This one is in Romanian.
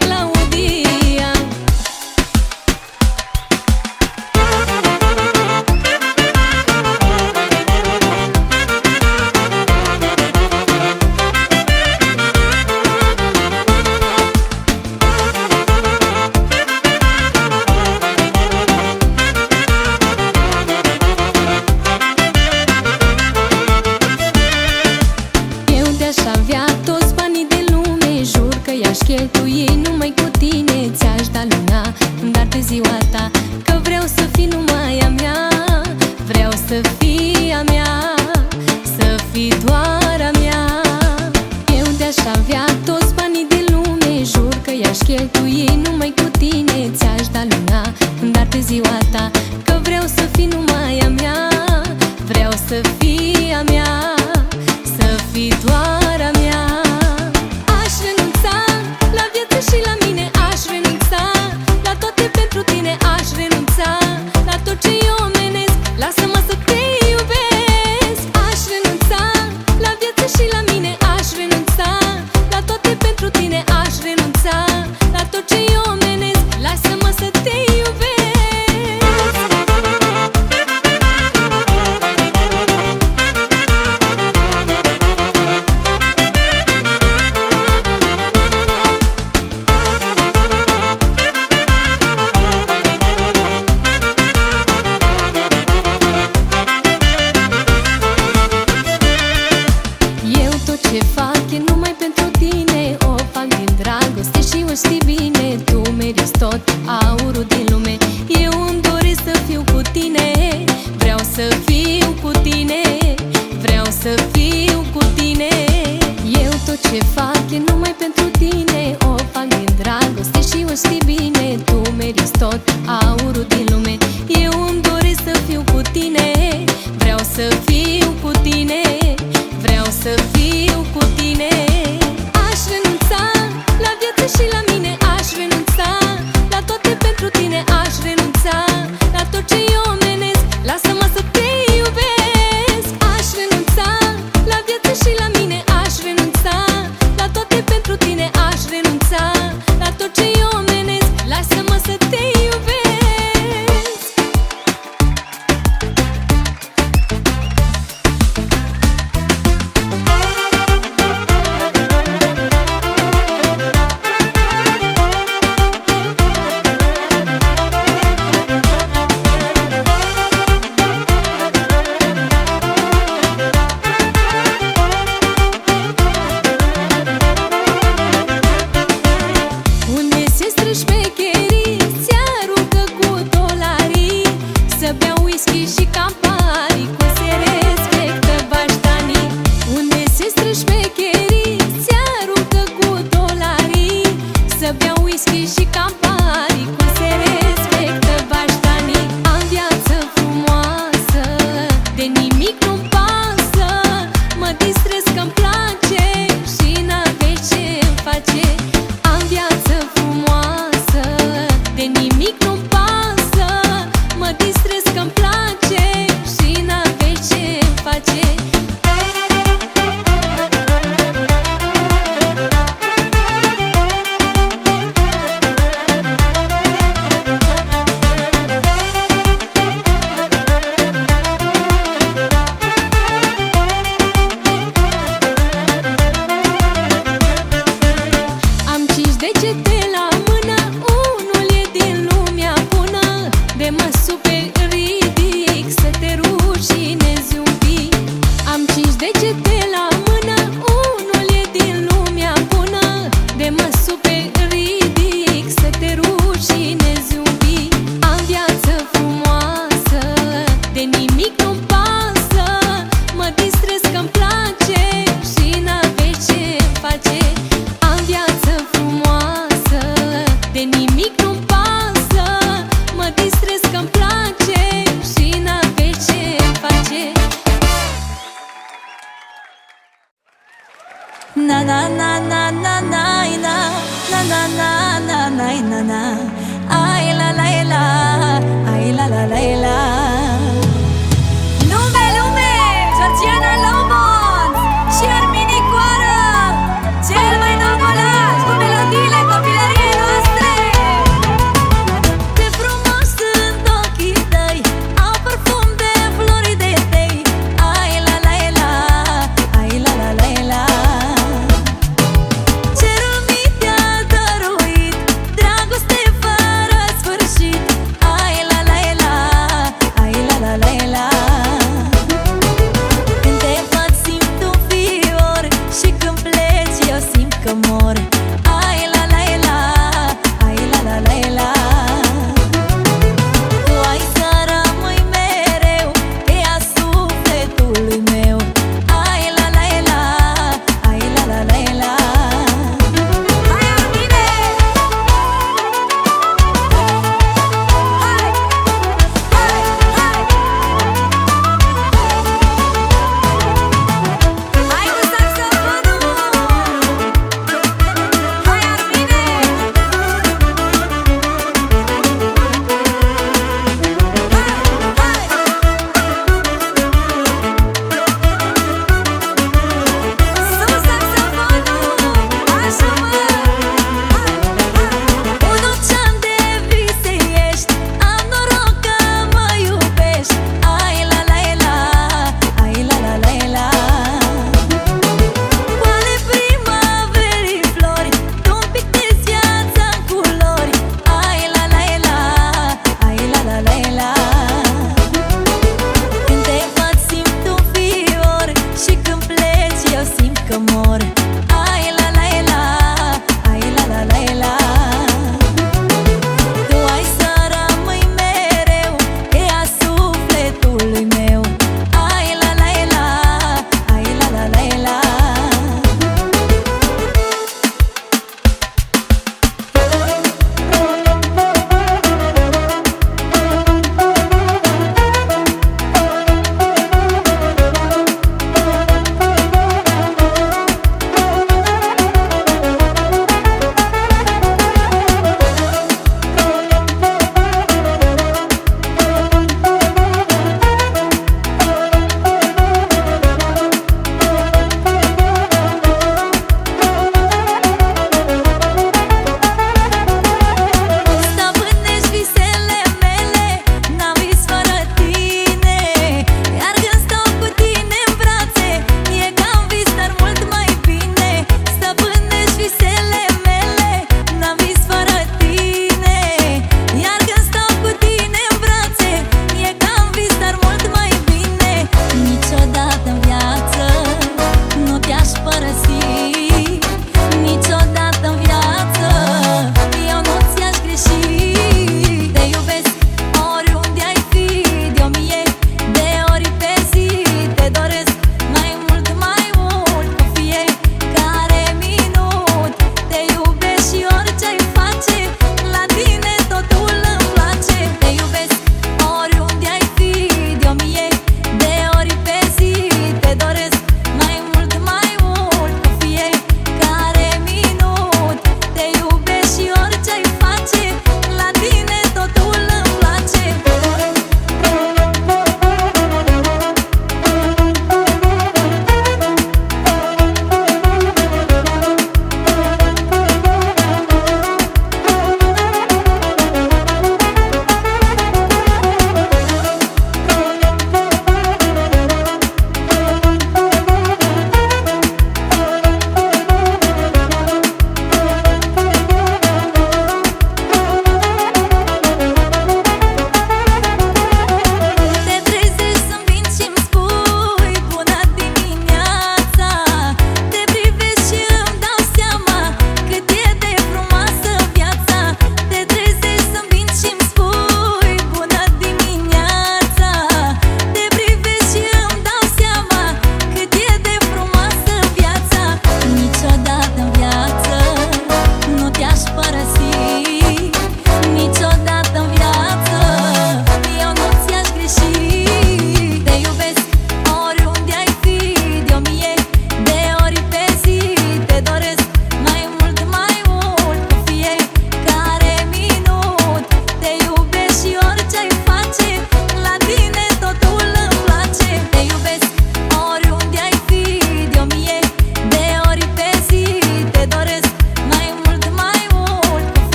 Claudia